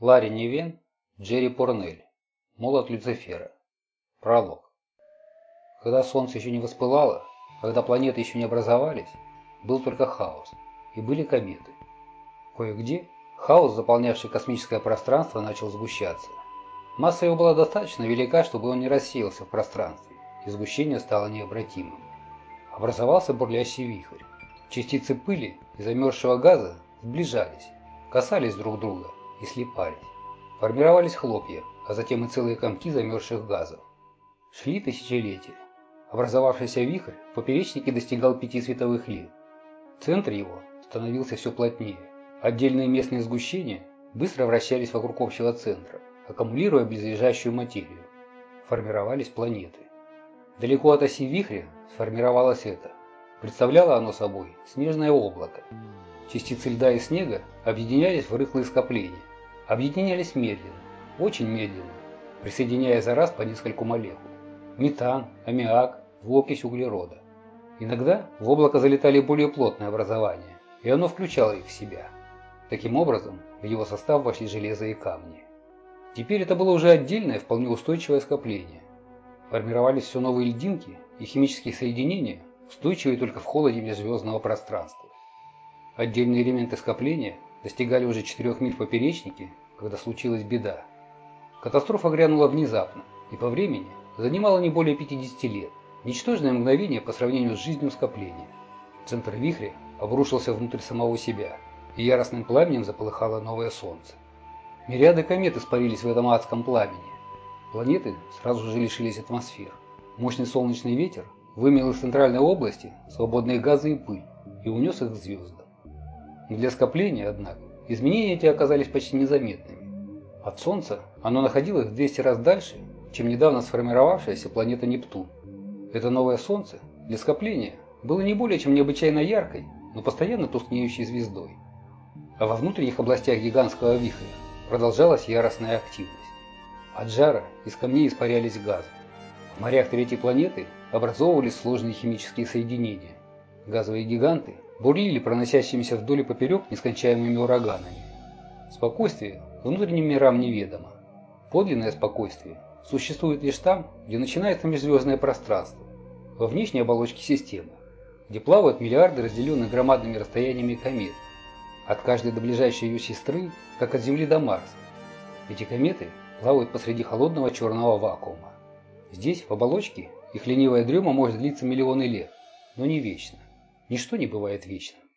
Ларри Невен, Джерри Порнель. Молот Люцифера. Пролог. Когда солнце еще не воспылало, когда планеты еще не образовались, был только хаос, и были кометы. Кое-где хаос, заполнявший космическое пространство, начал сгущаться. Масса его была достаточно велика, чтобы он не рассеялся в пространстве, и сгущение стало необратимым. Образовался бурлящий вихрь. Частицы пыли и замерзшего газа сближались, касались друг друга и слипались. Формировались хлопья, а затем и целые комки замерзших газов. Шли тысячелетия. Образовавшийся вихрь в поперечнике достигал пяти световых лет. Центр его становился все плотнее. Отдельные местные сгущения быстро вращались вокруг общего центра, аккумулируя близлежащую материю. Формировались планеты. Далеко от оси вихря сформировалось это. Представляло оно собой снежное облако. Частицы льда и снега объединялись в рыхлые скопления. Объединялись медленно, очень медленно, присоединяя за раз по нескольку молекул. Метан, аммиак, двуокись углерода. Иногда в облако залетали более плотные образования, и оно включало их в себя. Таким образом, в его состав вошли железо и камни. Теперь это было уже отдельное, вполне устойчивое скопление. Формировались все новые льдинки и химические соединения, устойчивые только в холоде межзвездного пространства. Отдельные элементы скопления достигали уже 4 миль в поперечнике, когда случилась беда. Катастрофа грянула внезапно и по времени занимала не более 50 лет. Ничтожное мгновение по сравнению с жизнью скопления. Центр вихря обрушился внутрь самого себя, и яростным пламенем заполыхало новое солнце. Мириады комет испарились в этом адском пламени. Планеты сразу же лишились атмосфер. Мощный солнечный ветер вымел из центральной области свободные газы и пыль и унес их к звездам. Для скопления, однако, изменения эти оказались почти незаметными. От Солнца оно находилось в 200 раз дальше, чем недавно сформировавшаяся планета Нептун. Это новое Солнце для скопления было не более чем необычайно яркой, но постоянно тускнеющей звездой. А во внутренних областях гигантского вихря продолжалась яростная активность. От жара из камней испарялись газы. В морях третьей планеты образовывались сложные химические соединения. Газовые гиганты бурлили проносящимися вдоль и поперек нескончаемыми ураганами. Спокойствие внутренним мирам неведомо. Подлинное спокойствие существует лишь там, где начинается межзвездное пространство, во внешней оболочке системы, где плавают миллиарды разделенных громадными расстояниями комет, от каждой до ближайшей ее сестры, как от Земли до Марса. Эти кометы плавают посреди холодного черного вакуума. Здесь, в оболочке, их ленивая дрема может длиться миллионы лет, но не вечно. Ничто не бывает вечным.